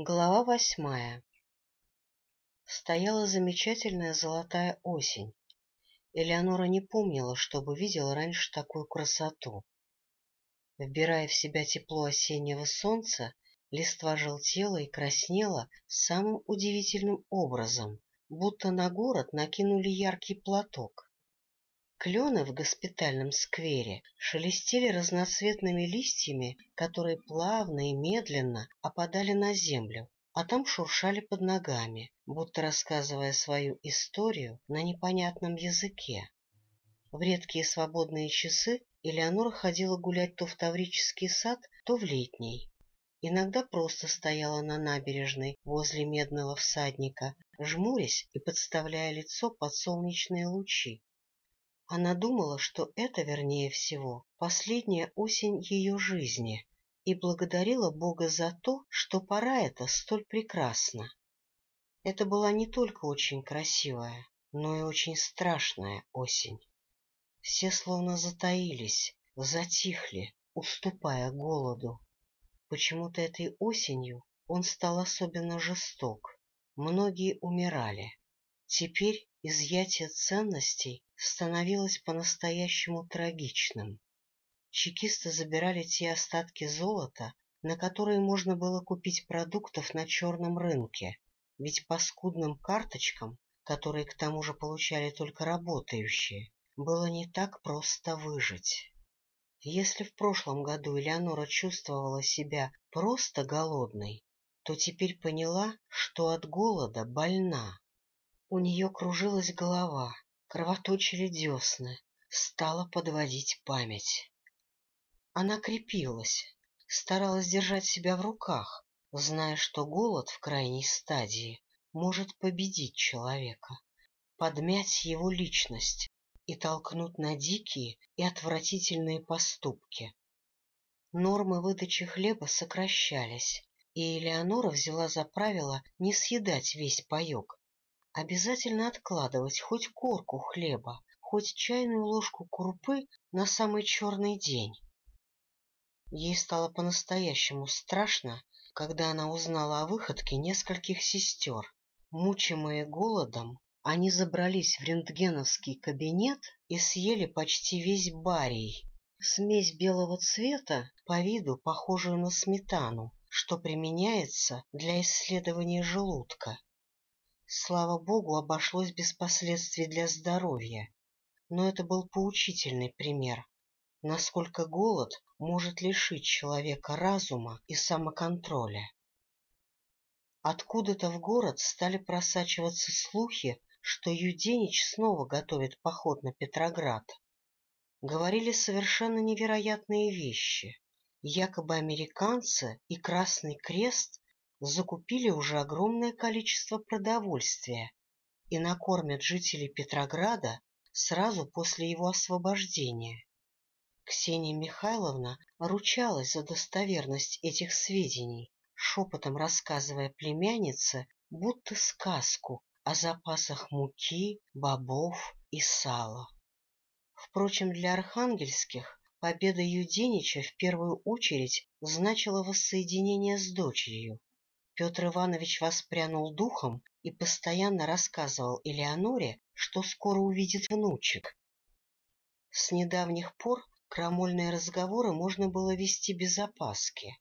Глава восьмая Стояла замечательная золотая осень. Элеонора не помнила, чтобы видела раньше такую красоту. Вбирая в себя тепло осеннего солнца, листва желтела и краснела самым удивительным образом, будто на город накинули яркий платок. Клены в госпитальном сквере шелестели разноцветными листьями, которые плавно и медленно опадали на землю, а там шуршали под ногами, будто рассказывая свою историю на непонятном языке. В редкие свободные часы Элеонора ходила гулять то в Таврический сад, то в летний. Иногда просто стояла на набережной возле медного всадника, жмурясь и подставляя лицо под солнечные лучи. Она думала, что это, вернее всего, последняя осень ее жизни, и благодарила Бога за то, что пора эта столь прекрасна. Это была не только очень красивая, но и очень страшная осень. Все словно затаились, затихли, уступая голоду. Почему-то этой осенью он стал особенно жесток. Многие умирали. Теперь изъятие ценностей становилось по-настоящему трагичным. Чекисты забирали те остатки золота, на которые можно было купить продуктов на черном рынке, ведь по скудным карточкам, которые к тому же получали только работающие, было не так просто выжить. Если в прошлом году Элеонора чувствовала себя просто голодной, то теперь поняла, что от голода больна. У нее кружилась голова, кровоточили десны, стала подводить память. Она крепилась, старалась держать себя в руках, зная, что голод в крайней стадии может победить человека, подмять его личность и толкнуть на дикие и отвратительные поступки. Нормы выдачи хлеба сокращались, и Элеонора взяла за правило не съедать весь паек, обязательно откладывать хоть корку хлеба, хоть чайную ложку крупы на самый черный день. Ей стало по-настоящему страшно, когда она узнала о выходке нескольких сестер. Мучимые голодом, они забрались в рентгеновский кабинет и съели почти весь барий, смесь белого цвета, по виду похожую на сметану, что применяется для исследования желудка. Слава богу, обошлось без последствий для здоровья, но это был поучительный пример, насколько голод может лишить человека разума и самоконтроля. Откуда-то в город стали просачиваться слухи, что Юденич снова готовит поход на Петроград. Говорили совершенно невероятные вещи. Якобы американцы и Красный Крест закупили уже огромное количество продовольствия и накормят жителей Петрограда сразу после его освобождения. Ксения Михайловна ручалась за достоверность этих сведений, шепотом рассказывая племяннице будто сказку о запасах муки, бобов и сала. Впрочем, для архангельских победа Юденича в первую очередь значила воссоединение с дочерью. Петр Иванович воспрянул духом и постоянно рассказывал Элеоноре, что скоро увидит внучек. С недавних пор Крамольные разговоры можно было вести без опаски.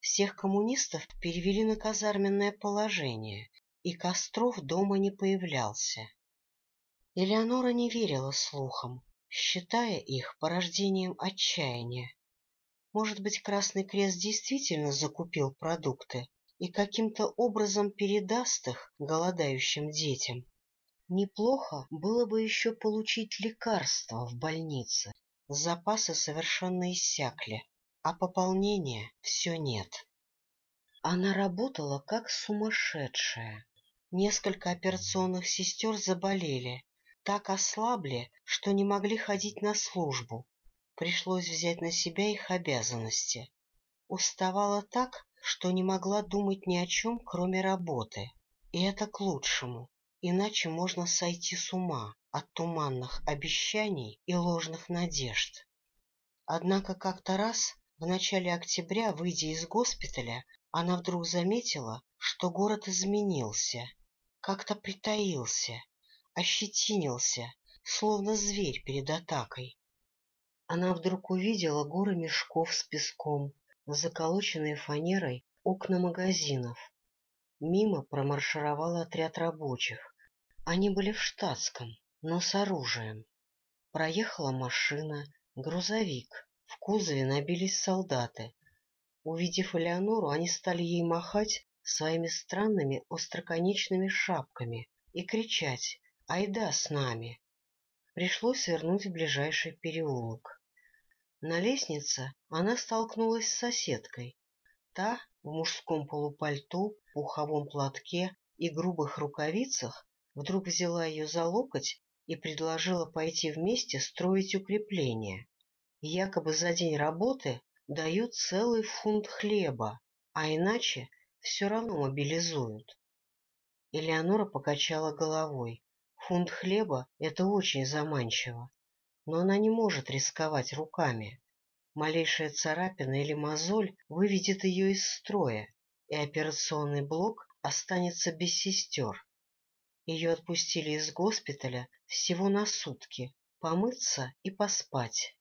Всех коммунистов перевели на казарменное положение, и Костров дома не появлялся. Элеонора не верила слухам, считая их порождением отчаяния. Может быть, Красный Крест действительно закупил продукты и каким-то образом передаст их голодающим детям. Неплохо было бы еще получить лекарства в больнице Запасы совершенно иссякли, а пополнения все нет. Она работала как сумасшедшая. Несколько операционных сестер заболели, так ослабли, что не могли ходить на службу. Пришлось взять на себя их обязанности. Уставала так, что не могла думать ни о чем, кроме работы. И это к лучшему, иначе можно сойти с ума от туманных обещаний и ложных надежд. Однако как-то раз, в начале октября, выйдя из госпиталя, она вдруг заметила, что город изменился, как-то притаился, ощетинился, словно зверь перед атакой. Она вдруг увидела горы мешков с песком, заколоченные фанерой окна магазинов. Мимо промаршировал отряд рабочих. Они были в штатском, но с оружием. Проехала машина, грузовик. В кузове набились солдаты. Увидев Элеонору, они стали ей махать своими странными остроконечными шапками и кричать «Айда с нами!». Пришлось свернуть в ближайший переулок. На лестнице она столкнулась с соседкой. Та в мужском полупальто, пуховом платке и грубых рукавицах вдруг взяла ее за локоть и предложила пойти вместе строить укрепление. Якобы за день работы дают целый фунт хлеба, а иначе все равно мобилизуют. Элеонора покачала головой. Фунт хлеба — это очень заманчиво, но она не может рисковать руками. Малейшая царапина или мозоль выведет ее из строя, и операционный блок останется без сестер. Ее отпустили из госпиталя всего на сутки, помыться и поспать.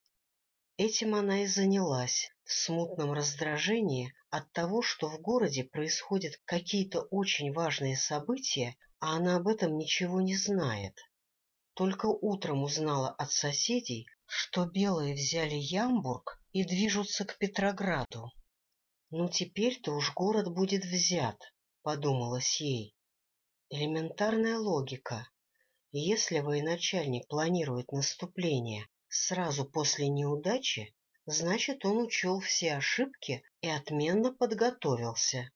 Этим она и занялась, в смутном раздражении от того, что в городе происходят какие-то очень важные события, а она об этом ничего не знает. Только утром узнала от соседей, что белые взяли Ямбург и движутся к Петрограду. «Ну, теперь-то уж город будет взят», — подумалось ей. Элементарная логика. Если военачальник планирует наступление сразу после неудачи, значит, он учел все ошибки и отменно подготовился.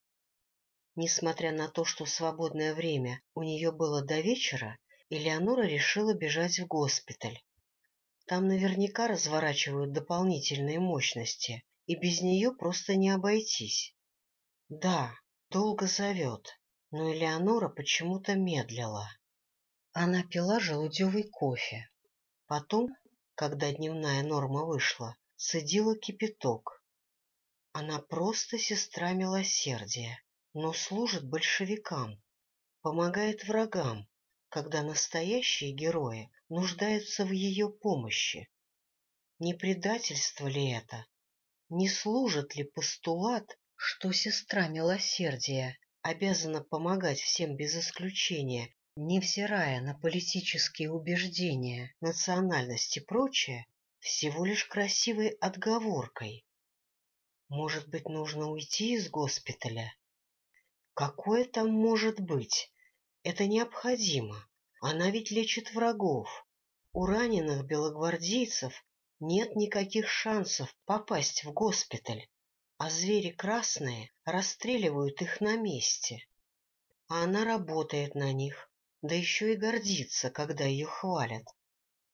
Несмотря на то, что свободное время у нее было до вечера, Элеонора решила бежать в госпиталь. Там наверняка разворачивают дополнительные мощности, и без нее просто не обойтись. Да, долго зовет, но Элеонора почему-то медлила. Она пила желудевый кофе. Потом, когда дневная норма вышла, цедила кипяток. Она просто сестра милосердия, но служит большевикам, помогает врагам, когда настоящие герои нуждаются в ее помощи. Не предательство ли это? Не служит ли постулат, что сестра милосердия обязана помогать всем без исключения, невзирая на политические убеждения, национальность и прочее, всего лишь красивой отговоркой? Может быть, нужно уйти из госпиталя? Какое там может быть? Это необходимо. Она ведь лечит врагов. У раненых белогвардейцев нет никаких шансов попасть в госпиталь, а звери красные расстреливают их на месте. А она работает на них, да еще и гордится, когда ее хвалят.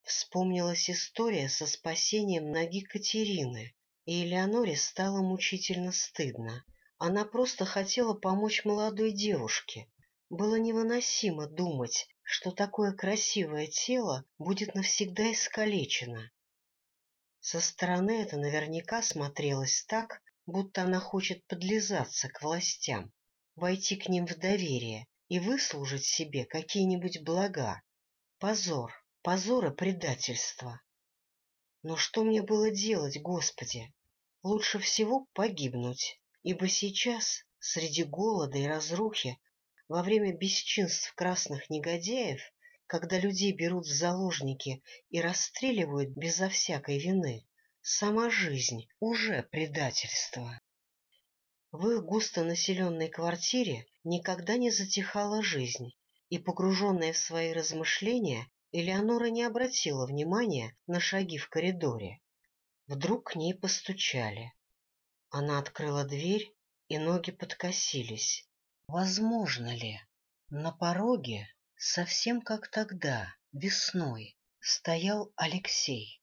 Вспомнилась история со спасением ноги Катерины, и Элеоноре стало мучительно стыдно. Она просто хотела помочь молодой девушке, было невыносимо думать, что такое красивое тело будет навсегда искалечено. Со стороны это наверняка смотрелось так, будто она хочет подлизаться к властям, войти к ним в доверие и выслужить себе какие-нибудь блага. Позор, позор и предательство. Но что мне было делать, Господи? Лучше всего погибнуть, ибо сейчас, среди голода и разрухи, во время бесчинств красных негодяев, когда людей берут в заложники и расстреливают безо всякой вины, сама жизнь уже предательство. В их густонаселенной квартире никогда не затихала жизнь, и, погруженная в свои размышления, Элеонора не обратила внимания на шаги в коридоре. Вдруг к ней постучали. Она открыла дверь, и ноги подкосились. Возможно ли? На пороге, совсем как тогда, весной, стоял Алексей.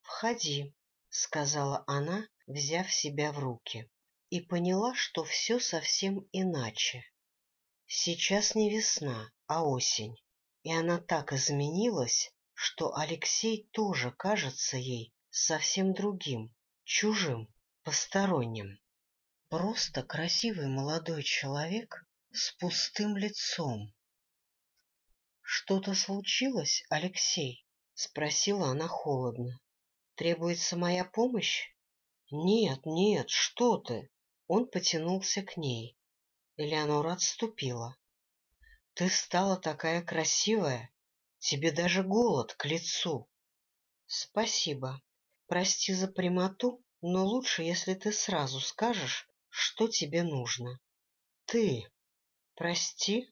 «Входи», — сказала она, взяв себя в руки, и поняла, что все совсем иначе. Сейчас не весна, а осень, и она так изменилась, что Алексей тоже кажется ей совсем другим, чужим, посторонним. Просто красивый молодой человек с пустым лицом. — Что-то случилось, Алексей? — спросила она холодно. — Требуется моя помощь? — Нет, нет, что ты! Он потянулся к ней. Элеонора отступила. — Ты стала такая красивая, тебе даже голод к лицу. — Спасибо. Прости за прямоту, но лучше, если ты сразу скажешь, что тебе нужно. — Ты. Прости.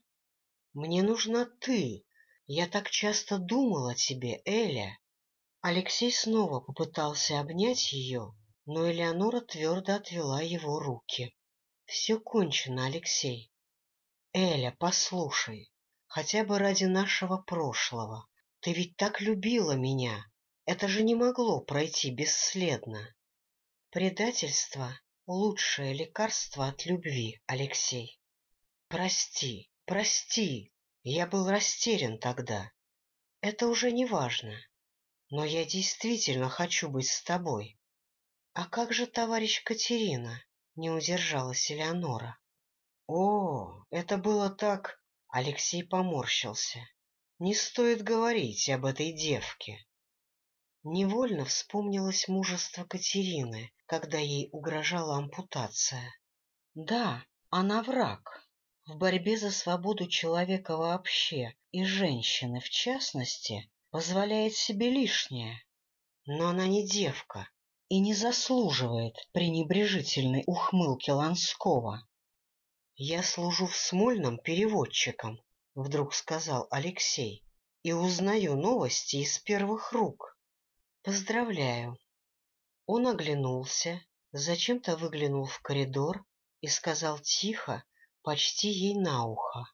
Мне нужна ты. Я так часто думал о тебе, Эля. Алексей снова попытался обнять ее, но Элеонора твердо отвела его руки. — Все кончено, Алексей. — Эля, послушай, хотя бы ради нашего прошлого. Ты ведь так любила меня. Это же не могло пройти бесследно. Предательство — лучшее лекарство от любви, Алексей. Прости, прости, я был растерян тогда. Это уже не важно. Но я действительно хочу быть с тобой. А как же товарищ Катерина? Не удержалась Элеонора. О, это было так... Алексей поморщился. Не стоит говорить об этой девке. Невольно вспомнилось мужество Катерины, когда ей угрожала ампутация. Да, она враг. В борьбе за свободу человека вообще и женщины в частности позволяет себе лишнее. Но она не девка и не заслуживает пренебрежительной ухмылки Ланского. — Я служу в Смольном переводчиком, — вдруг сказал Алексей, — и узнаю новости из первых рук. Поздравляю. Он оглянулся, зачем-то выглянул в коридор и сказал тихо, почти ей на ухо.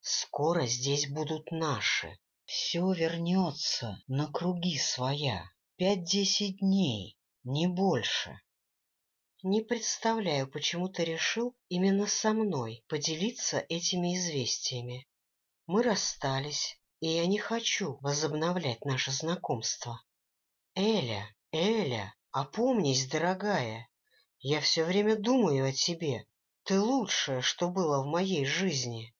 Скоро здесь будут наши. Все вернется на круги своя. Пять-десять дней, не больше. Не представляю, почему ты решил именно со мной поделиться этими известиями. Мы расстались, и я не хочу возобновлять наше знакомство. Эля, Эля, опомнись, дорогая. Я все время думаю о тебе. Ты лучшее, что было в моей жизни.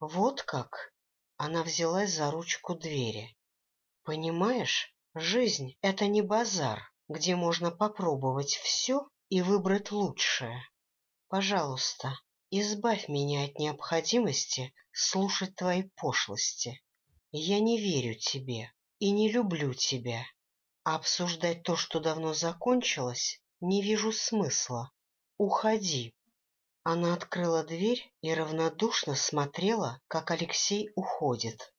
Вот как? Она взялась за ручку двери. Понимаешь, жизнь — это не базар, где можно попробовать все и выбрать лучшее. Пожалуйста, избавь меня от необходимости слушать твои пошлости. Я не верю тебе и не люблю тебя. А обсуждать то, что давно закончилось, не вижу смысла. Уходи. Она открыла дверь и равнодушно смотрела, как Алексей уходит.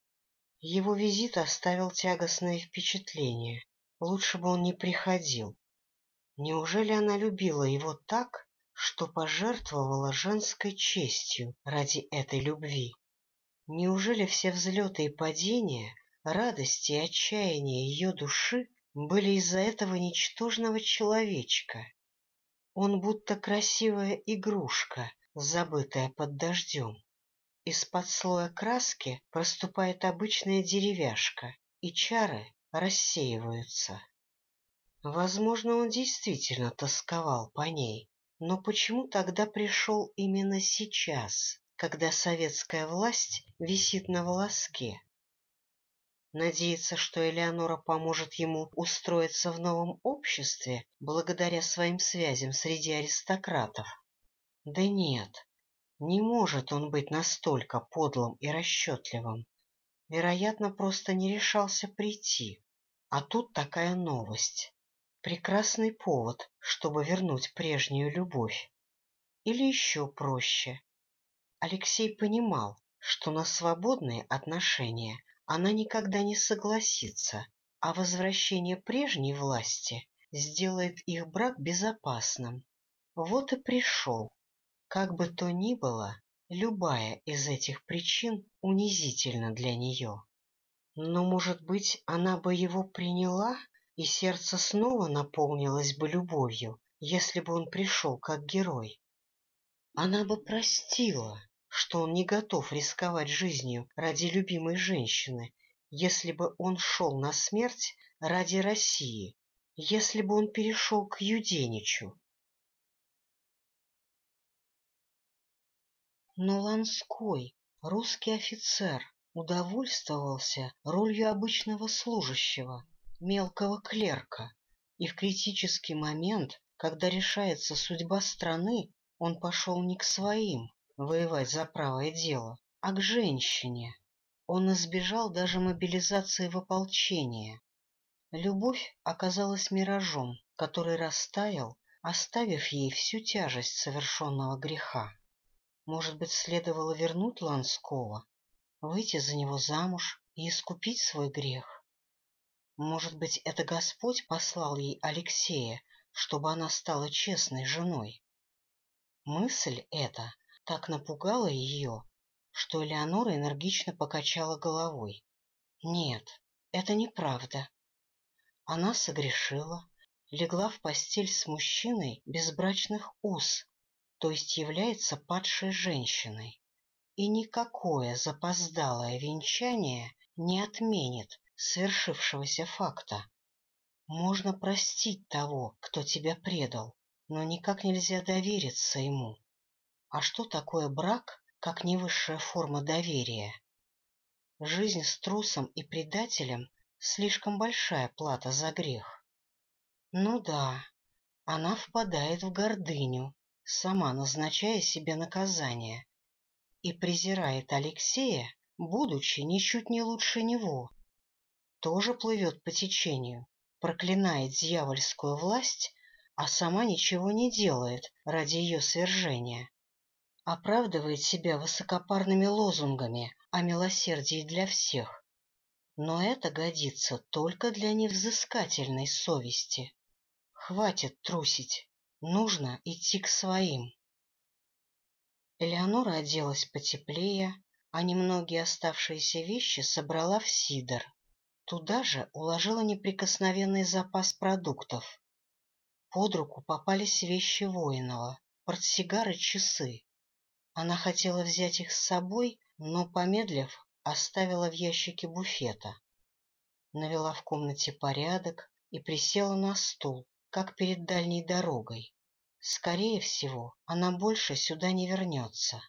Его визит оставил тягостное впечатление. Лучше бы он не приходил. Неужели она любила его так, что пожертвовала женской честью ради этой любви? Неужели все взлеты и падения, радости и отчаяния ее души были из-за этого ничтожного человечка. Он будто красивая игрушка, забытая под дождем. Из-под слоя краски проступает обычная деревяшка, и чары рассеиваются. Возможно, он действительно тосковал по ней, но почему тогда пришел именно сейчас, когда советская власть висит на волоске? Надеется, что Элеонора поможет ему устроиться в новом обществе благодаря своим связям среди аристократов. Да нет, не может он быть настолько подлым и расчетливым. Вероятно, просто не решался прийти. А тут такая новость. Прекрасный повод, чтобы вернуть прежнюю любовь. Или еще проще. Алексей понимал, что на свободные отношения она никогда не согласится, а возвращение прежней власти сделает их брак безопасным. Вот и пришел. Как бы то ни было, любая из этих причин унизительна для нее. Но, может быть, она бы его приняла, и сердце снова наполнилось бы любовью, если бы он пришел как герой. Она бы простила, что он не готов рисковать жизнью ради любимой женщины, если бы он шел на смерть ради России, если бы он перешел к Юденичу. Но Ланской, русский офицер, удовольствовался ролью обычного служащего, мелкого клерка, и в критический момент, когда решается судьба страны, он пошел не к своим воевать за правое дело, а к женщине. Он избежал даже мобилизации в ополчение. Любовь оказалась миражом, который растаял, оставив ей всю тяжесть совершенного греха. Может быть, следовало вернуть Ланского, выйти за него замуж и искупить свой грех? Может быть, это Господь послал ей Алексея, чтобы она стала честной женой? Мысль эта так напугала ее, что Элеонора энергично покачала головой. Нет, это неправда. Она согрешила, легла в постель с мужчиной безбрачных уз, то есть является падшей женщиной. И никакое запоздалое венчание не отменит свершившегося факта. Можно простить того, кто тебя предал, но никак нельзя довериться ему. А что такое брак, как не высшая форма доверия? Жизнь с трусом и предателем — слишком большая плата за грех. Ну да, она впадает в гордыню, сама назначая себе наказание, и презирает Алексея, будучи ничуть не лучше него. Тоже плывет по течению, проклинает дьявольскую власть а сама ничего не делает ради ее свержения. Оправдывает себя высокопарными лозунгами о милосердии для всех. Но это годится только для невзыскательной совести. Хватит трусить, нужно идти к своим. Элеонора оделась потеплее, а немногие оставшиеся вещи собрала в сидор. Туда же уложила неприкосновенный запас продуктов. Под руку попались вещи воинова, портсигар и часы. Она хотела взять их с собой, но, помедлив, оставила в ящике буфета. Навела в комнате порядок и присела на стул, как перед дальней дорогой. Скорее всего, она больше сюда не вернется.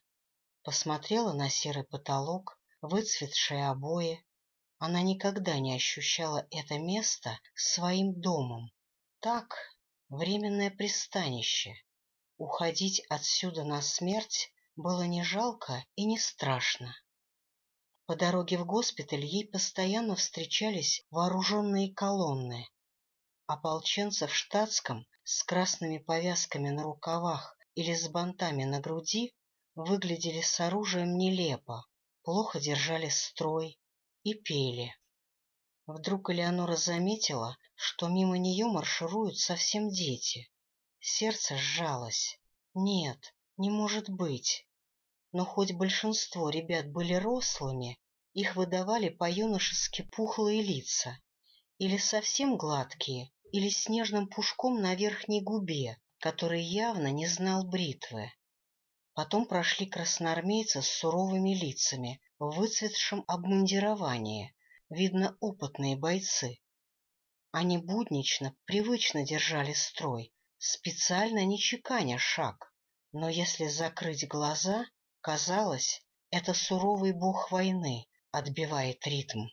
Посмотрела на серый потолок, выцветшие обои. Она никогда не ощущала это место своим домом. Так, временное пристанище. Уходить отсюда на смерть было не жалко и не страшно. По дороге в госпиталь ей постоянно встречались вооруженные колонны. Ополченцы в штатском с красными повязками на рукавах или с бантами на груди выглядели с оружием нелепо, плохо держали строй и пели. Вдруг Элеонора заметила, что мимо нее маршируют совсем дети. Сердце сжалось. Нет, не может быть. Но хоть большинство ребят были рослыми, их выдавали по-юношески пухлые лица, или совсем гладкие, или с нежным пушком на верхней губе, который явно не знал бритвы. Потом прошли красноармейцы с суровыми лицами в выцветшем обмундировании, видно, опытные бойцы. Они буднично, привычно держали строй, специально не чеканя шаг. Но если закрыть глаза, казалось, это суровый бог войны отбивает ритм.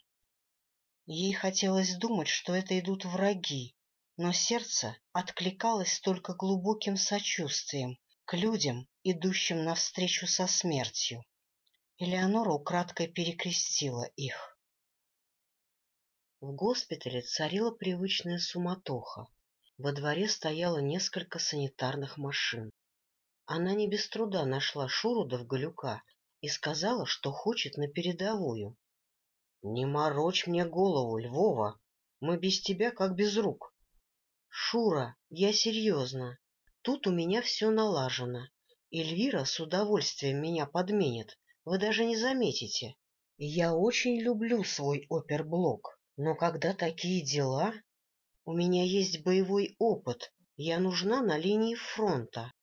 Ей хотелось думать, что это идут враги, но сердце откликалось только глубоким сочувствием к людям, идущим навстречу со смертью. Элеонора украдкой перекрестила их. В госпитале царила привычная суматоха. Во дворе стояло несколько санитарных машин. Она не без труда нашла Шуруда в Галюка и сказала, что хочет на передовую. — Не морочь мне голову, Львова, мы без тебя как без рук. — Шура, я серьезно. Тут у меня все налажено. Эльвира с удовольствием меня подменит, вы даже не заметите. Я очень люблю свой оперблок. Но когда такие дела... У меня есть боевой опыт, я нужна на линии фронта.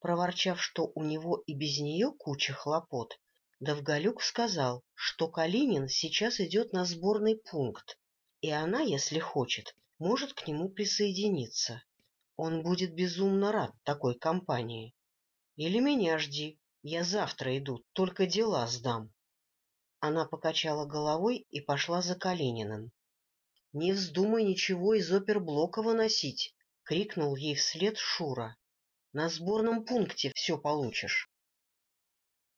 Проворчав, что у него и без нее куча хлопот, Довголюк сказал, что Калинин сейчас идет на сборный пункт, и она, если хочет, может к нему присоединиться. Он будет безумно рад такой компании. Или меня жди, Я завтра иду, только дела сдам. Она покачала головой и пошла за Калининым. — Не вздумай ничего из оперблока выносить! — крикнул ей вслед Шура. — На сборном пункте все получишь.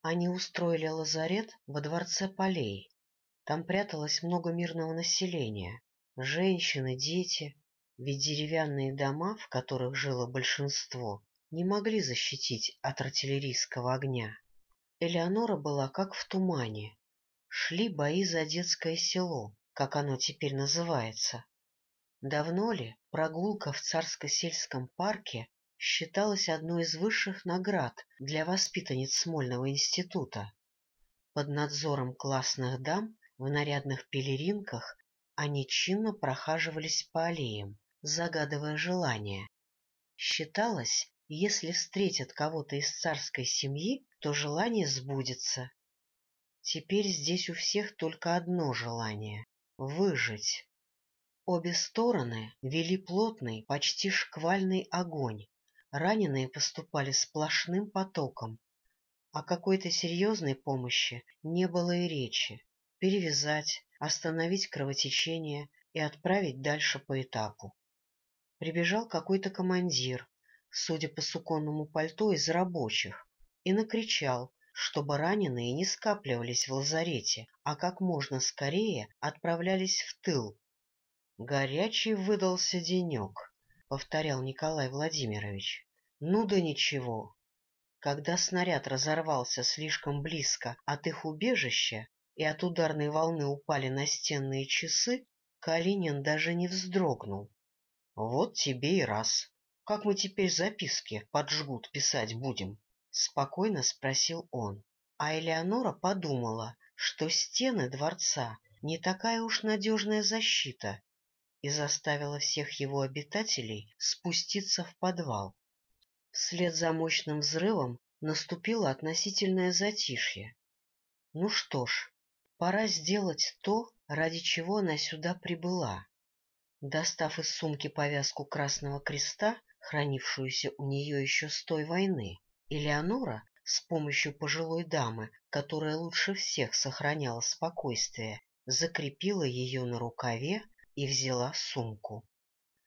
Они устроили лазарет во дворце полей. Там пряталось много мирного населения. Женщины, дети, ведь деревянные дома, в которых жило большинство, не могли защитить от артиллерийского огня. Элеонора была как в тумане. Шли бои за детское село, как оно теперь называется. Давно ли прогулка в царско-сельском парке считалась одной из высших наград для воспитанниц Смольного института? Под надзором классных дам в нарядных пелеринках они чинно прохаживались по аллеям, загадывая желания. Считалось, если встретят кого-то из царской семьи, то желание сбудется. Теперь здесь у всех только одно желание — выжить. Обе стороны вели плотный, почти шквальный огонь. Раненые поступали сплошным потоком. О какой-то серьезной помощи не было и речи. Перевязать, остановить кровотечение и отправить дальше по этапу. Прибежал какой-то командир, судя по суконному пальто из рабочих, и накричал, чтобы раненые не скапливались в лазарете, а как можно скорее отправлялись в тыл. «Горячий выдался денек», — повторял Николай Владимирович. «Ну да ничего». Когда снаряд разорвался слишком близко от их убежища и от ударной волны упали настенные часы, Калинин даже не вздрогнул. Вот тебе и раз. Как мы теперь записки под жгут писать будем? — спокойно спросил он. А Элеонора подумала, что стены дворца не такая уж надежная защита, и заставила всех его обитателей спуститься в подвал. Вслед за мощным взрывом наступило относительное затишье. Ну что ж, пора сделать то, ради чего она сюда прибыла. Достав из сумки повязку Красного Креста, хранившуюся у нее еще с той войны, Элеонора с помощью пожилой дамы, которая лучше всех сохраняла спокойствие, закрепила ее на рукаве и взяла сумку.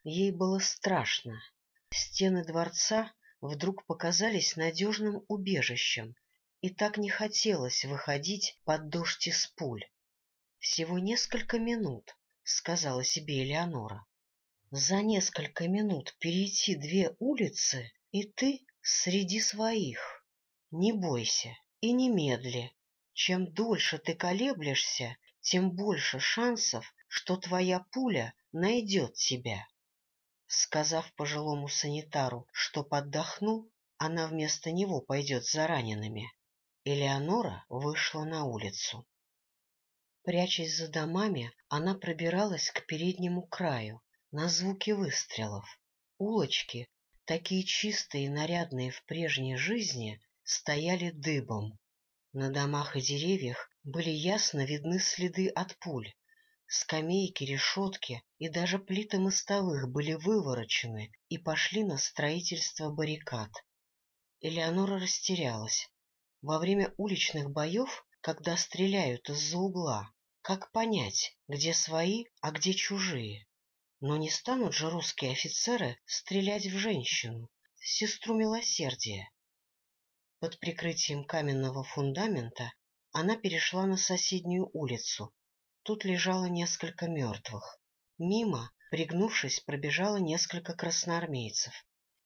Ей было страшно. Стены дворца вдруг показались надежным убежищем, и так не хотелось выходить под дождь из пуль. Всего несколько минут, — сказала себе Элеонора. «За несколько минут перейти две улицы, и ты среди своих. Не бойся и не медли. Чем дольше ты колеблешься, тем больше шансов, что твоя пуля найдет тебя». Сказав пожилому санитару, что поддохнул, она вместо него пойдет за ранеными. Элеонора вышла на улицу. Прячась за домами, она пробиралась к переднему краю, на звуки выстрелов. Улочки, такие чистые и нарядные в прежней жизни, стояли дыбом. На домах и деревьях были ясно видны следы от пуль. Скамейки, решетки и даже плиты мостовых были выворочены и пошли на строительство баррикад. Элеонора растерялась. Во время уличных боев когда стреляют из-за угла. Как понять, где свои, а где чужие? Но не станут же русские офицеры стрелять в женщину, в сестру милосердия. Под прикрытием каменного фундамента она перешла на соседнюю улицу. Тут лежало несколько мертвых. Мимо, пригнувшись, пробежало несколько красноармейцев.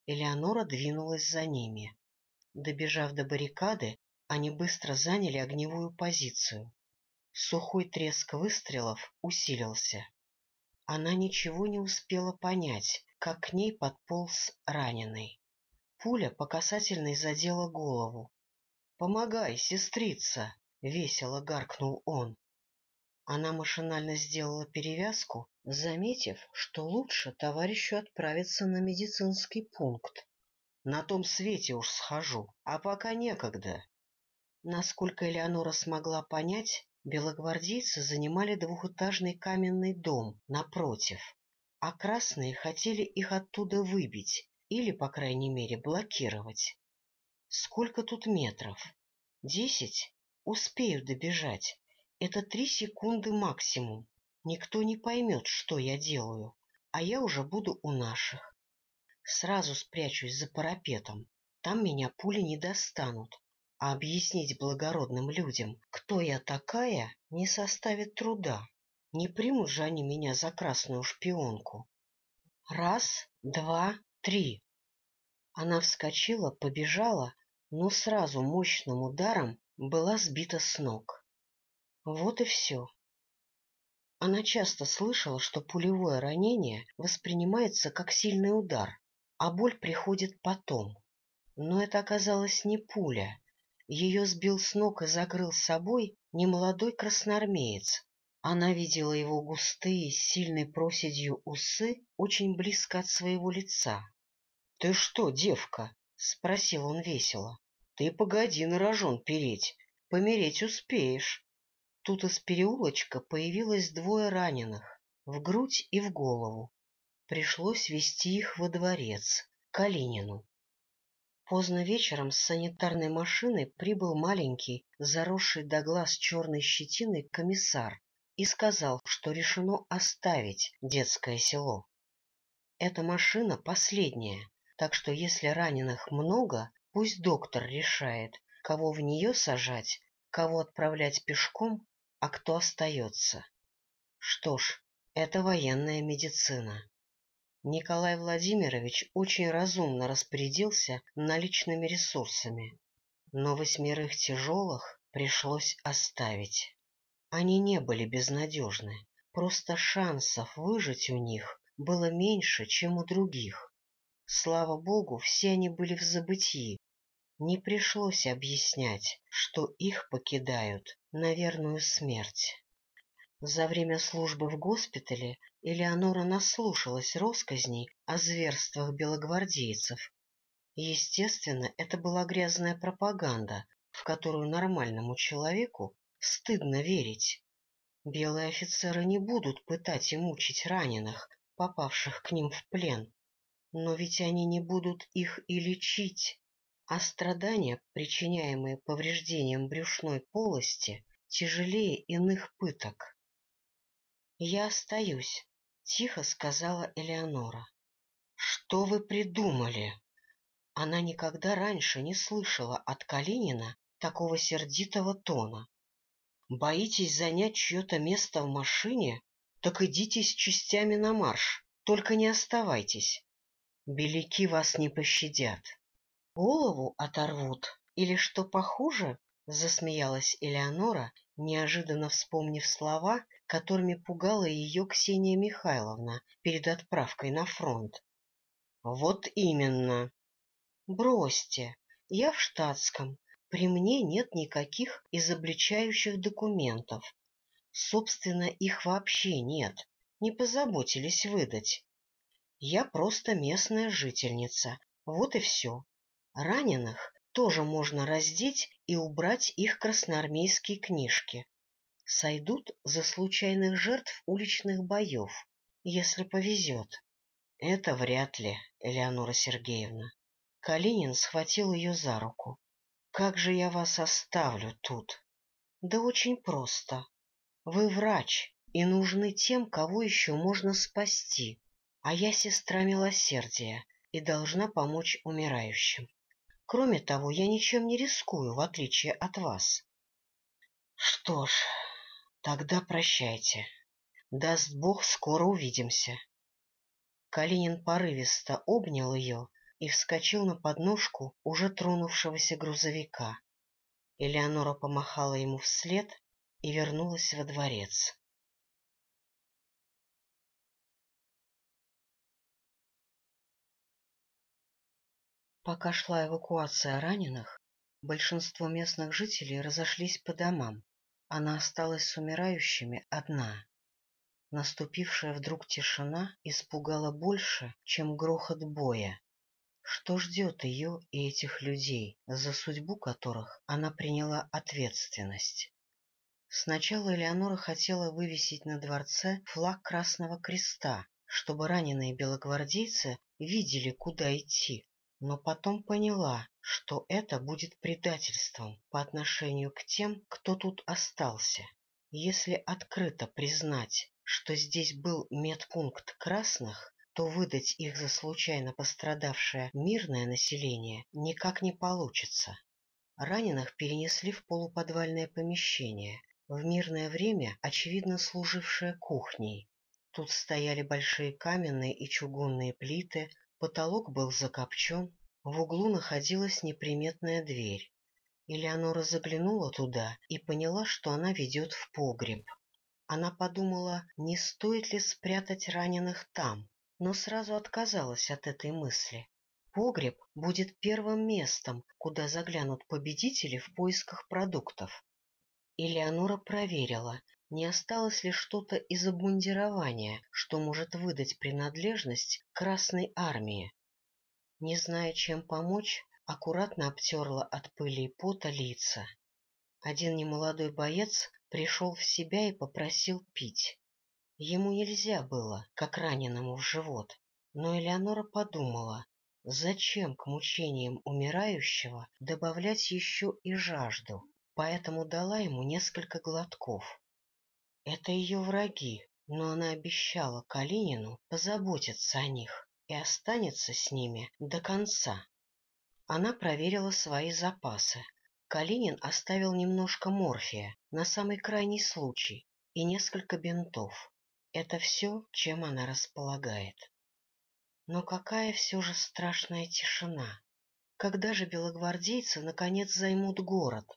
Элеонора двинулась за ними. Добежав до баррикады, они быстро заняли огневую позицию. Сухой треск выстрелов усилился. Она ничего не успела понять, как к ней подполз раненый. Пуля по касательной задела голову. — Помогай, сестрица! — весело гаркнул он. Она машинально сделала перевязку, заметив, что лучше товарищу отправиться на медицинский пункт. На том свете уж схожу, а пока некогда. Насколько Элеонора смогла понять, белогвардейцы занимали двухэтажный каменный дом напротив, а красные хотели их оттуда выбить или, по крайней мере, блокировать. Сколько тут метров? Десять? Успею добежать. Это три секунды максимум. Никто не поймет, что я делаю, а я уже буду у наших. Сразу спрячусь за парапетом. Там меня пули не достанут. А объяснить благородным людям, кто я такая, не составит труда. Не примут же они меня за красную шпионку. Раз, два, три. Она вскочила, побежала, но сразу мощным ударом была сбита с ног. Вот и все. Она часто слышала, что пулевое ранение воспринимается как сильный удар, а боль приходит потом. Но это оказалось не пуля. Ее сбил с ног и закрыл собой немолодой красноармеец. Она видела его густые, сильной проседью усы очень близко от своего лица. — Ты что, девка? — спросил он весело. — Ты погоди на рожон переть, помереть успеешь. Тут из переулочка появилось двое раненых, в грудь и в голову. Пришлось вести их во дворец, к Калинину. Поздно вечером с санитарной машиной прибыл маленький, заросший до глаз черной щетиной комиссар и сказал, что решено оставить детское село. Эта машина последняя, так что если раненых много, пусть доктор решает, кого в нее сажать, кого отправлять пешком, а кто остается. Что ж, это военная медицина. Николай Владимирович очень разумно распорядился наличными ресурсами, но восьмерых тяжелых пришлось оставить. Они не были безнадежны, просто шансов выжить у них было меньше, чем у других. Слава богу, все они были в забытии, не пришлось объяснять, что их покидают на верную смерть. За время службы в госпитале Элеонора наслушалась росказней о зверствах белогвардейцев. Естественно, это была грязная пропаганда, в которую нормальному человеку стыдно верить. Белые офицеры не будут пытать и мучить раненых, попавших к ним в плен, но ведь они не будут их и лечить а страдания, причиняемые повреждением брюшной полости, тяжелее иных пыток. «Я остаюсь», — тихо сказала Элеонора. «Что вы придумали?» Она никогда раньше не слышала от Калинина такого сердитого тона. «Боитесь занять чье-то место в машине? Так идите с частями на марш, только не оставайтесь. Беляки вас не пощадят» голову оторвут или что похуже? — засмеялась Элеонора, неожиданно вспомнив слова, которыми пугала ее Ксения Михайловна перед отправкой на фронт. — Вот именно. — Бросьте, я в штатском, при мне нет никаких изобличающих документов. Собственно, их вообще нет, не позаботились выдать. Я просто местная жительница, вот и все. Раненых тоже можно раздеть и убрать их красноармейские книжки. Сойдут за случайных жертв уличных боев, если повезет. Это вряд ли, Элеонора Сергеевна. Калинин схватил ее за руку. Как же я вас оставлю тут? Да очень просто. Вы врач и нужны тем, кого еще можно спасти. А я сестра милосердия и должна помочь умирающим. Кроме того, я ничем не рискую, в отличие от вас. Что ж, тогда прощайте. Даст Бог, скоро увидимся. Калинин порывисто обнял ее и вскочил на подножку уже тронувшегося грузовика. Элеонора помахала ему вслед и вернулась во дворец. Пока шла эвакуация раненых, большинство местных жителей разошлись по домам. Она осталась с умирающими одна. Наступившая вдруг тишина испугала больше, чем грохот боя. Что ждет ее и этих людей, за судьбу которых она приняла ответственность? Сначала Элеонора хотела вывесить на дворце флаг Красного Креста, чтобы раненые белогвардейцы видели, куда идти но потом поняла, что это будет предательством по отношению к тем, кто тут остался. Если открыто признать, что здесь был медпункт красных, то выдать их за случайно пострадавшее мирное население никак не получится. Раненых перенесли в полуподвальное помещение, в мирное время, очевидно, служившее кухней. Тут стояли большие каменные и чугунные плиты, потолок был закопчен, в углу находилась неприметная дверь. Элеонора заглянула туда и поняла, что она ведет в погреб. Она подумала, не стоит ли спрятать раненых там, но сразу отказалась от этой мысли. Погреб будет первым местом, куда заглянут победители в поисках продуктов. Элеонора проверила, не осталось ли что-то из обмундирования, что может выдать принадлежность Красной Армии. Не зная, чем помочь, аккуратно обтерла от пыли и пота лица. Один немолодой боец пришел в себя и попросил пить. Ему нельзя было, как раненому в живот, но Элеонора подумала, зачем к мучениям умирающего добавлять еще и жажду, поэтому дала ему несколько глотков. Это ее враги, но она обещала Калинину позаботиться о них и останется с ними до конца. Она проверила свои запасы. Калинин оставил немножко морфия на самый крайний случай и несколько бинтов. Это все, чем она располагает. Но какая все же страшная тишина! Когда же белогвардейцы наконец займут город?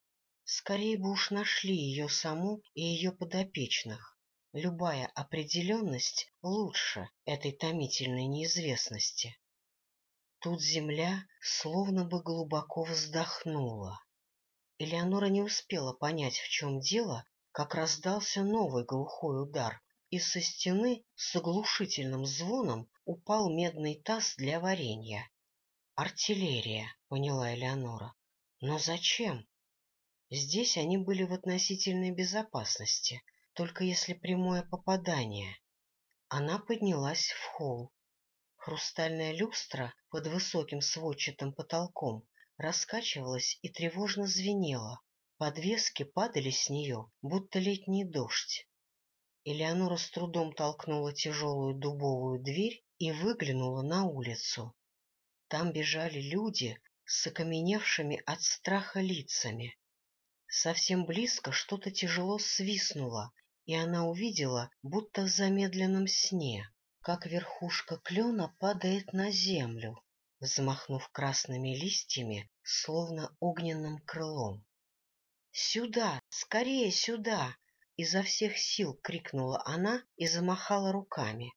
Скорее бы уж нашли ее саму и ее подопечных. Любая определенность лучше этой томительной неизвестности. Тут земля словно бы глубоко вздохнула. Элеонора не успела понять, в чем дело, как раздался новый глухой удар, и со стены с оглушительным звоном упал медный таз для варенья. «Артиллерия», — поняла Элеонора. «Но зачем?» Здесь они были в относительной безопасности, только если прямое попадание. Она поднялась в холл. Хрустальная люстра под высоким сводчатым потолком раскачивалась и тревожно звенела. Подвески падали с нее, будто летний дождь. Элеонора с трудом толкнула тяжелую дубовую дверь и выглянула на улицу. Там бежали люди с окаменевшими от страха лицами. Совсем близко что-то тяжело свистнуло, и она увидела, будто в замедленном сне, как верхушка клена падает на землю, взмахнув красными листьями, словно огненным крылом. «Сюда! Скорее сюда!» — изо всех сил крикнула она и замахала руками.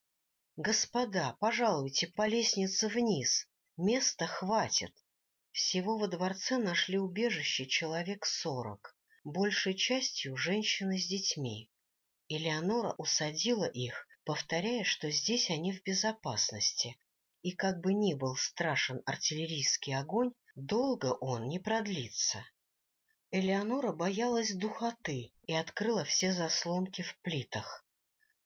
«Господа, пожалуйте по лестнице вниз! Места хватит!» Всего во дворце нашли убежище человек сорок, большей частью женщины с детьми. Элеонора усадила их, повторяя, что здесь они в безопасности, и как бы ни был страшен артиллерийский огонь, долго он не продлится. Элеонора боялась духоты и открыла все заслонки в плитах.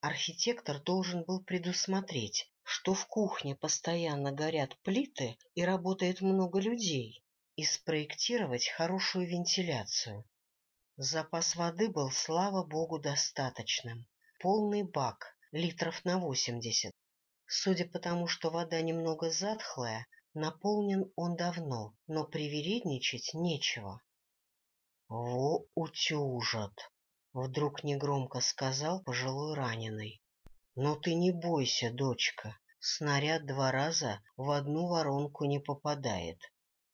Архитектор должен был предусмотреть, что в кухне постоянно горят плиты и работает много людей, и спроектировать хорошую вентиляцию. Запас воды был, слава богу, достаточным. Полный бак, литров на восемьдесят. Судя по тому, что вода немного затхлая, наполнен он давно, но привередничать нечего. — Во утюжат! — вдруг негромко сказал пожилой раненый. — Но ты не бойся, дочка, снаряд два раза в одну воронку не попадает.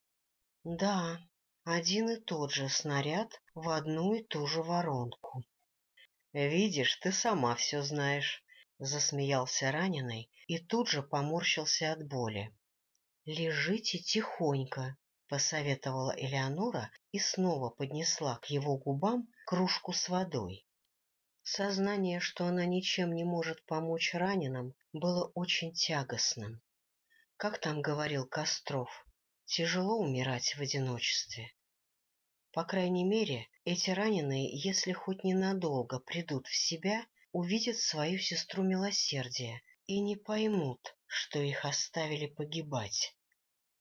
— Да, один и тот же снаряд в одну и ту же воронку. — Видишь, ты сама все знаешь, — засмеялся раненый и тут же поморщился от боли. — Лежите тихонько, — посоветовала Элеонора и снова поднесла к его губам кружку с водой. Сознание, что она ничем не может помочь раненым, было очень тягостным. Как там говорил Костров, Тяжело умирать в одиночестве. По крайней мере, эти раненые, если хоть ненадолго придут в себя, увидят свою сестру милосердия и не поймут, что их оставили погибать.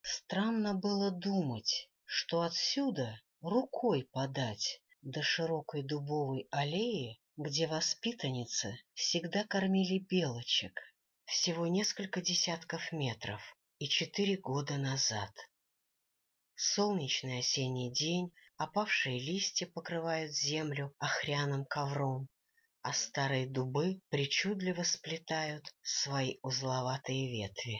Странно было думать, что отсюда рукой подать до широкой дубовой аллеи, где воспитанницы всегда кормили белочек, всего несколько десятков метров и четыре года назад. Солнечный осенний день, опавшие листья покрывают землю охряным ковром, а старые дубы причудливо сплетают свои узловатые ветви.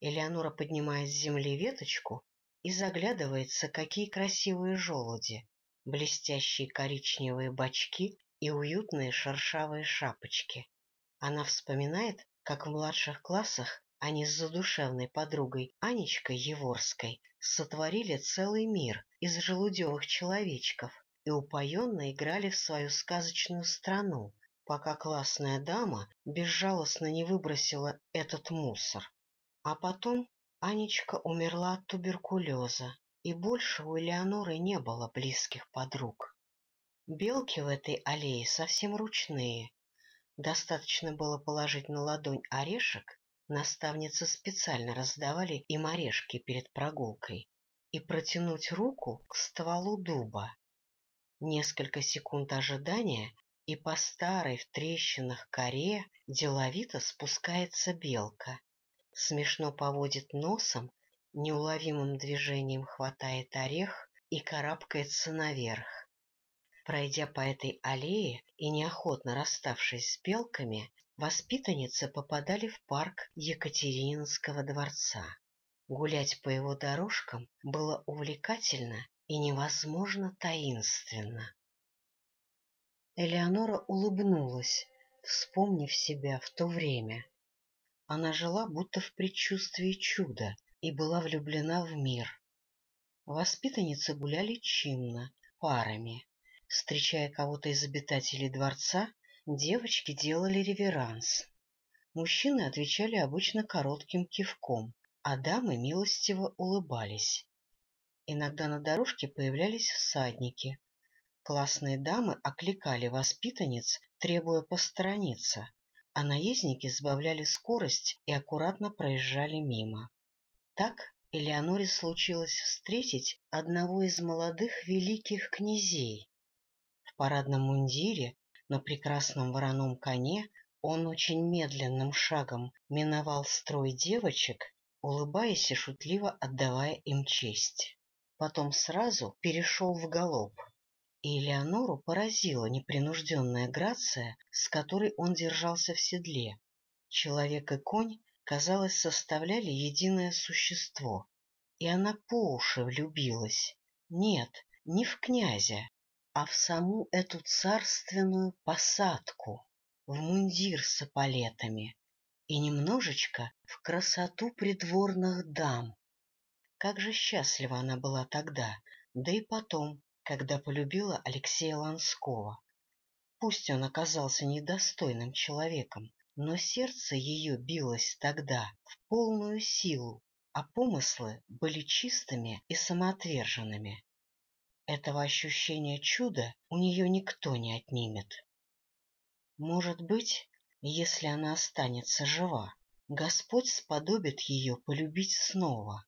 Элеонора поднимает с земли веточку и заглядывается, какие красивые желуди, блестящие коричневые бочки и уютные шершавые шапочки. Она вспоминает, как в младших классах они с задушевной подругой Анечкой Еворской сотворили целый мир из желудевых человечков и упоенно играли в свою сказочную страну, пока классная дама безжалостно не выбросила этот мусор. А потом Анечка умерла от туберкулеза, и больше у Элеоноры не было близких подруг. Белки в этой аллее совсем ручные. Достаточно было положить на ладонь орешек, Наставницы специально раздавали им орешки перед прогулкой и протянуть руку к стволу дуба. Несколько секунд ожидания, и по старой в трещинах коре деловито спускается белка. Смешно поводит носом, неуловимым движением хватает орех и карабкается наверх. Пройдя по этой аллее и неохотно расставшись с белками, воспитанницы попадали в парк Екатерининского дворца. Гулять по его дорожкам было увлекательно и невозможно таинственно. Элеонора улыбнулась, вспомнив себя в то время. Она жила будто в предчувствии чуда и была влюблена в мир. Воспитанницы гуляли чинно, парами. Встречая кого-то из обитателей дворца, Девочки делали реверанс. Мужчины отвечали обычно коротким кивком, а дамы милостиво улыбались. Иногда на дорожке появлялись всадники. Классные дамы окликали воспитанниц, требуя посторониться, а наездники сбавляли скорость и аккуратно проезжали мимо. Так Элеоноре случилось встретить одного из молодых великих князей. Парадном мундире на прекрасном вороном коне он очень медленным шагом миновал строй девочек, улыбаясь и шутливо отдавая им честь. Потом сразу перешел в галоп, и Элеонору поразила непринужденная грация, с которой он держался в седле. Человек и конь, казалось, составляли единое существо, и она по уши влюбилась. Нет, не в князя, а в саму эту царственную посадку, в мундир с эполетами и немножечко в красоту придворных дам. Как же счастлива она была тогда, да и потом, когда полюбила Алексея Ланского. Пусть он оказался недостойным человеком, но сердце ее билось тогда в полную силу, а помыслы были чистыми и самоотверженными. Этого ощущения чуда у нее никто не отнимет. Может быть, если она останется жива, Господь сподобит ее полюбить снова.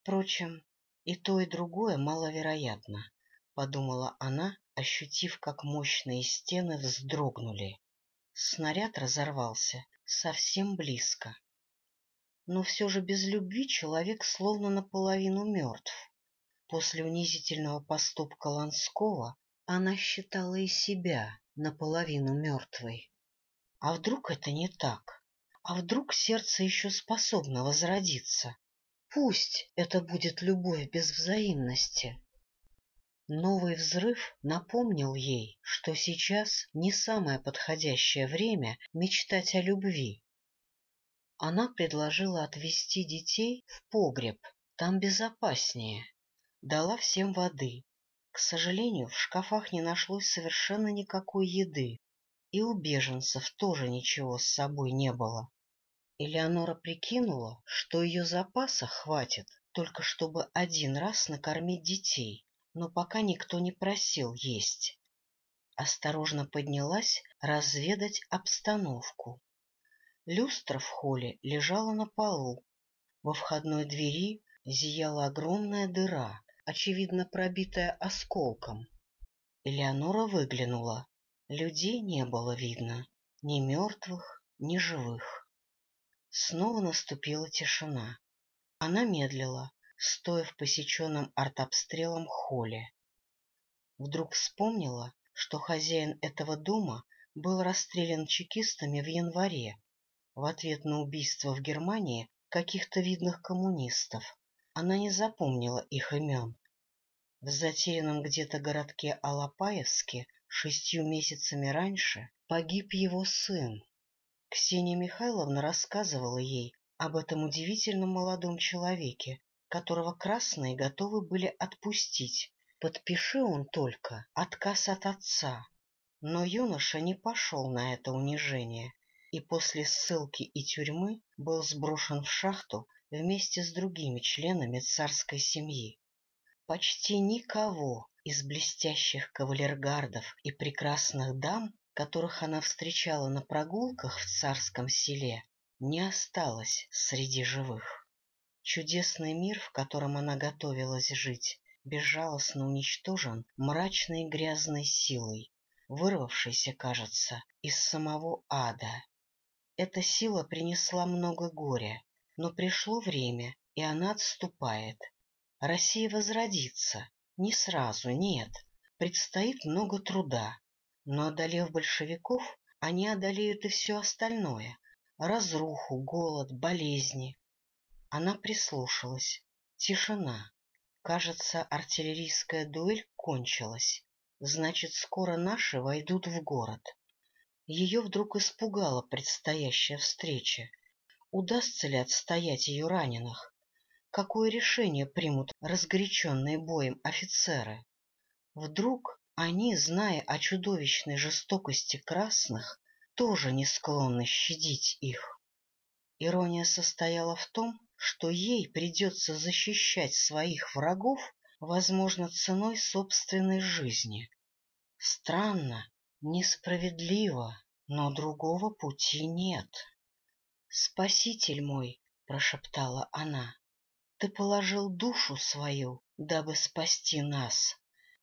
Впрочем, и то, и другое маловероятно, — подумала она, ощутив, как мощные стены вздрогнули. Снаряд разорвался совсем близко. Но все же без любви человек словно наполовину мертв. После унизительного поступка Ланского она считала и себя наполовину мертвой. А вдруг это не так? А вдруг сердце еще способно возродиться? Пусть это будет любовь без взаимности. Новый взрыв напомнил ей, что сейчас не самое подходящее время мечтать о любви. Она предложила отвезти детей в погреб, там безопаснее дала всем воды. К сожалению, в шкафах не нашлось совершенно никакой еды, и у беженцев тоже ничего с собой не было. Элеонора прикинула, что ее запаса хватит только чтобы один раз накормить детей, но пока никто не просил есть. Осторожно поднялась разведать обстановку. Люстра в холле лежала на полу. Во входной двери зияла огромная дыра, очевидно пробитая осколком. Элеонора выглянула. Людей не было видно, ни мертвых, ни живых. Снова наступила тишина. Она медлила, стоя в посеченном артобстрелом холле. Вдруг вспомнила, что хозяин этого дома был расстрелян чекистами в январе в ответ на убийство в Германии каких-то видных коммунистов. Она не запомнила их имен. В затерянном где-то городке Алапаевске шестью месяцами раньше погиб его сын. Ксения Михайловна рассказывала ей об этом удивительном молодом человеке, которого красные готовы были отпустить. Подпиши он только отказ от отца. Но юноша не пошел на это унижение и после ссылки и тюрьмы был сброшен в шахту вместе с другими членами царской семьи. Почти никого из блестящих кавалергардов и прекрасных дам, которых она встречала на прогулках в царском селе, не осталось среди живых. Чудесный мир, в котором она готовилась жить, безжалостно уничтожен мрачной грязной силой, вырвавшейся, кажется, из самого ада. Эта сила принесла много горя, но пришло время, и она отступает. Россия возродится. Не сразу, нет. Предстоит много труда. Но, одолев большевиков, они одолеют и все остальное разруху, голод, болезни. Она прислушалась. Тишина. Кажется, артиллерийская дуэль кончилась. Значит, скоро наши войдут в город. Ее вдруг испугала предстоящая встреча. Удастся ли отстоять ее раненых? Какое решение примут разгоряченные боем офицеры? Вдруг они, зная о чудовищной жестокости красных, тоже не склонны щадить их. Ирония состояла в том, что ей придется защищать своих врагов, возможно, ценой собственной жизни. Странно, несправедливо, но другого пути нет. «Спаситель мой», — прошептала она, — «ты положил душу свою, дабы спасти нас.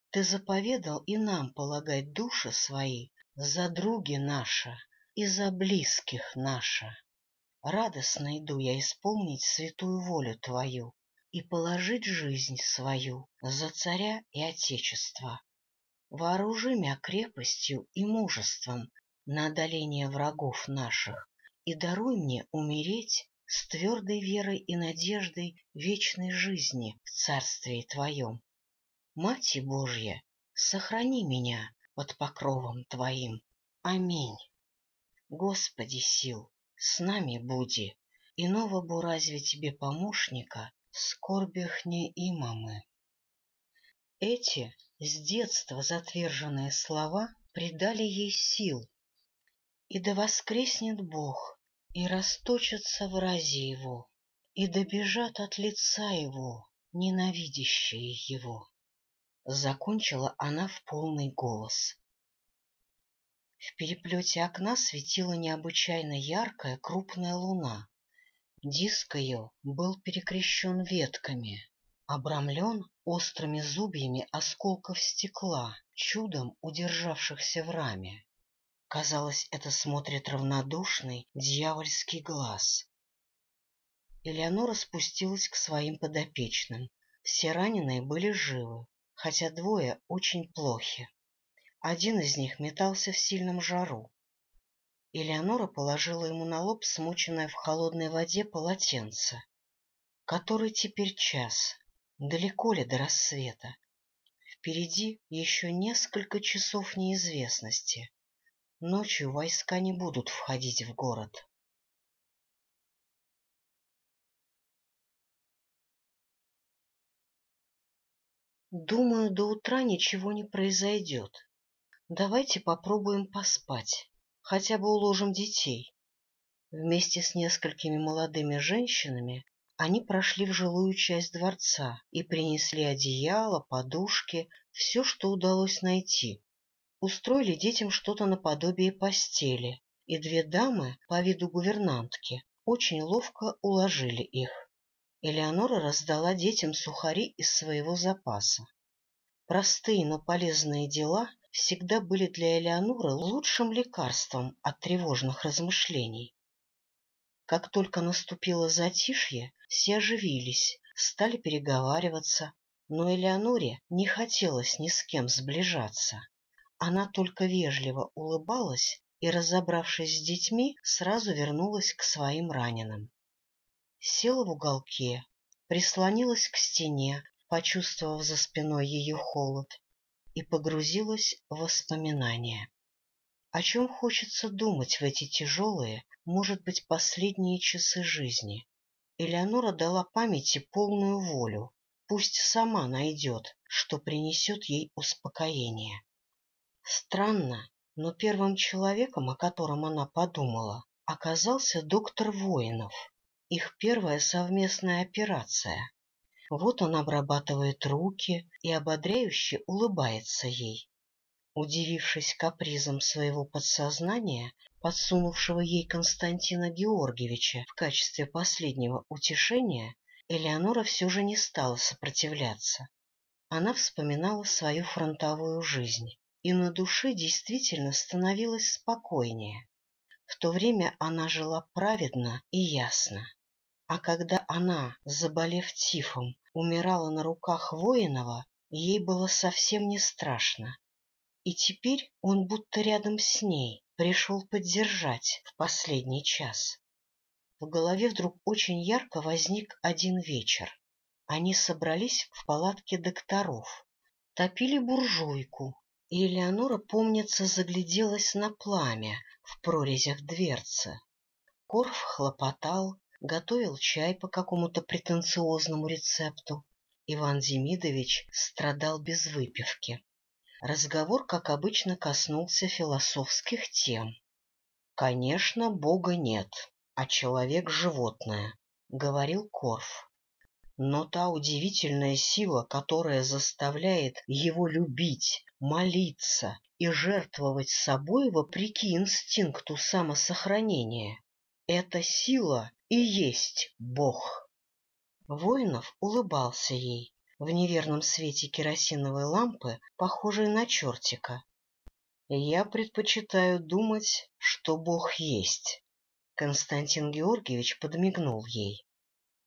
Ты заповедал и нам полагать души свои за други наша и за близких наша. Радостно иду я исполнить святую волю Твою и положить жизнь свою за царя и отечество. Вооружи мя крепостью и мужеством на одоление врагов наших и даруй мне умереть с твердой верой и надеждой вечной жизни в Царстве Твоем. Мати Божья, сохрани меня под покровом Твоим. Аминь. Господи сил, с нами буди, иного бу разве тебе помощника, скорбях не имамы. Эти с детства затверженные слова придали ей сил. И да воскреснет Бог, и расточатся врази его, и добежат от лица его ненавидящие его. Закончила она в полный голос. В переплете окна светила необычайно яркая крупная луна. Диск ее был перекрещен ветками, обрамлен острыми зубьями осколков стекла, чудом удержавшихся в раме. Казалось, это смотрит равнодушный дьявольский глаз. Элеонора спустилась к своим подопечным. Все раненые были живы, хотя двое очень плохи. Один из них метался в сильном жару. Элеонора положила ему на лоб смоченное в холодной воде полотенце. Который теперь час? Далеко ли до рассвета? Впереди еще несколько часов неизвестности. Ночью войска не будут входить в город. Думаю, до утра ничего не произойдет. Давайте попробуем поспать, хотя бы уложим детей. Вместе с несколькими молодыми женщинами они прошли в жилую часть дворца и принесли одеяло, подушки, все, что удалось найти. Устроили детям что-то наподобие постели, и две дамы, по виду гувернантки, очень ловко уложили их. Элеонора раздала детям сухари из своего запаса. Простые, но полезные дела всегда были для Элеоноры лучшим лекарством от тревожных размышлений. Как только наступило затишье, все оживились, стали переговариваться, но Элеоноре не хотелось ни с кем сближаться. Она только вежливо улыбалась и, разобравшись с детьми, сразу вернулась к своим раненым. Села в уголке, прислонилась к стене, почувствовав за спиной ее холод, и погрузилась в воспоминания. О чем хочется думать в эти тяжелые, может быть, последние часы жизни? Элеонора дала памяти полную волю, пусть сама найдет, что принесет ей успокоение. Странно, но первым человеком, о котором она подумала, оказался доктор Воинов, их первая совместная операция. Вот он обрабатывает руки и ободряюще улыбается ей. Удивившись капризом своего подсознания, подсунувшего ей Константина Георгиевича в качестве последнего утешения, Элеонора все же не стала сопротивляться. Она вспоминала свою фронтовую жизнь, и на душе действительно становилось спокойнее. В то время она жила праведно и ясно. А когда она, заболев тифом, умирала на руках Воинова, ей было совсем не страшно. И теперь он будто рядом с ней пришел поддержать в последний час. В голове вдруг очень ярко возник один вечер. Они собрались в палатке докторов, топили буржуйку, и Элеонора, помнится, загляделась на пламя в прорезях дверцы. Корф хлопотал, готовил чай по какому-то претенциозному рецепту. Иван Демидович страдал без выпивки. Разговор, как обычно, коснулся философских тем. «Конечно, Бога нет, а человек — животное», — говорил Корф. Но та удивительная сила, которая заставляет его любить, молиться и жертвовать собой вопреки инстинкту самосохранения, эта сила и есть Бог. Воинов улыбался ей в неверном свете керосиновой лампы, похожей на чертика. Я предпочитаю думать, что Бог есть. Константин Георгиевич подмигнул ей.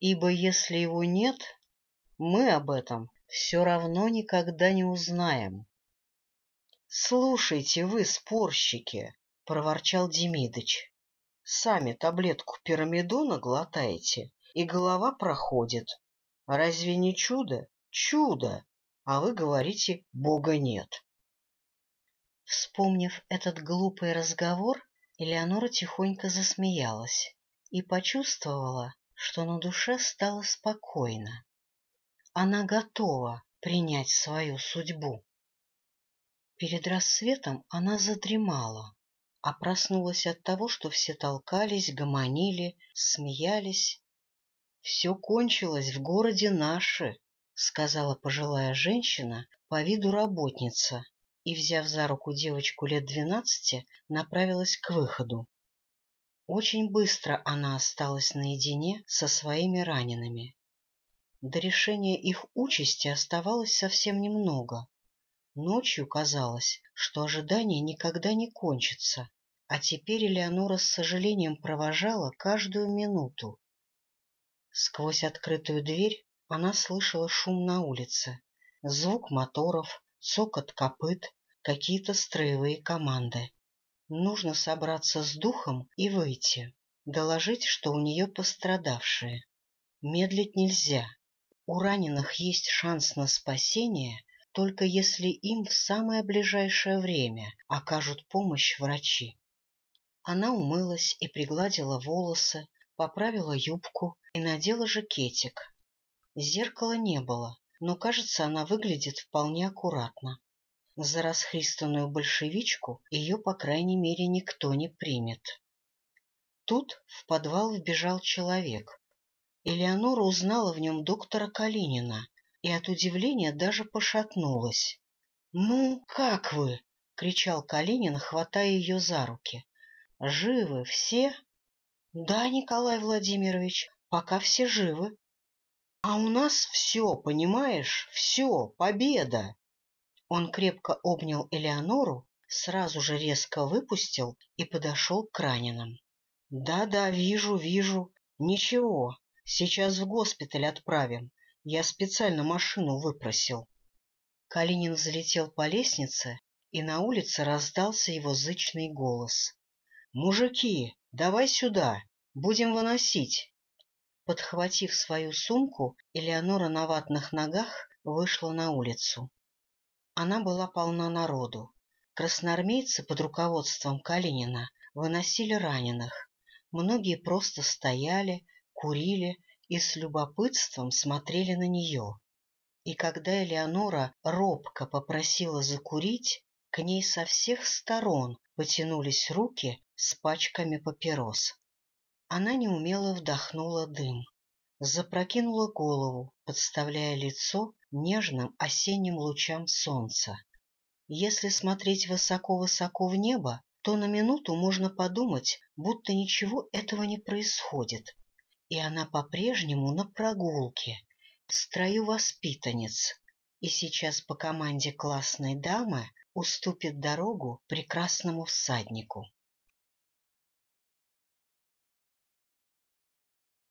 Ибо если его нет, мы об этом все равно никогда не узнаем. — Слушайте вы, спорщики, — проворчал Демидыч. Сами таблетку пирамидона глотаете, и голова проходит. Разве не чудо? Чудо! А вы говорите, Бога нет. Вспомнив этот глупый разговор, Элеонора тихонько засмеялась и почувствовала, что на душе стало спокойно. Она готова принять свою судьбу. Перед рассветом она задремала, а проснулась от того, что все толкались, гомонили, смеялись. — Все кончилось в городе наше, — сказала пожилая женщина, по виду работница, и, взяв за руку девочку лет двенадцати, направилась к выходу. Очень быстро она осталась наедине со своими ранеными. До решения их участи оставалось совсем немного. Ночью казалось, что ожидание никогда не кончится, а теперь Элеонора с сожалением провожала каждую минуту. Сквозь открытую дверь она слышала шум на улице, звук моторов, цокот копыт, какие-то строевые команды. Нужно собраться с духом и выйти, доложить, что у нее пострадавшие. Медлить нельзя. У раненых есть шанс на спасение только если им в самое ближайшее время окажут помощь врачи. Она умылась и пригладила волосы, поправила юбку и надела жакетик. Зеркала не было, но, кажется, она выглядит вполне аккуратно. За расхристанную большевичку ее, по крайней мере, никто не примет. Тут в подвал вбежал человек. Элеонора узнала в нем доктора Калинина и от удивления даже пошатнулась. — Ну, как вы? — кричал Калинин, хватая ее за руки. — Живы все? — Да, Николай Владимирович, пока все живы. А у нас все, понимаешь, все, победа. Он крепко обнял Элеонору, сразу же резко выпустил и подошел к раненым. Да-да, вижу, вижу. Ничего, сейчас в госпиталь отправим. Я специально машину выпросил. Калинин взлетел по лестнице, и на улице раздался его зычный голос. — Мужики, давай сюда, будем выносить. Подхватив свою сумку, Элеонора на ватных ногах вышла на улицу. Она была полна народу. Красноармейцы под руководством Калинина выносили раненых. Многие просто стояли, курили и с любопытством смотрели на нее. И когда Элеонора робко попросила закурить, к ней со всех сторон потянулись руки с пачками папирос. Она неумело вдохнула дым, запрокинула голову, подставляя лицо нежным осенним лучам солнца. Если смотреть высоко-высоко в небо, то на минуту можно подумать, будто ничего этого не происходит, и она по-прежнему на прогулке, в строю воспитанниц, и сейчас по команде классной дамы уступит дорогу прекрасному всаднику.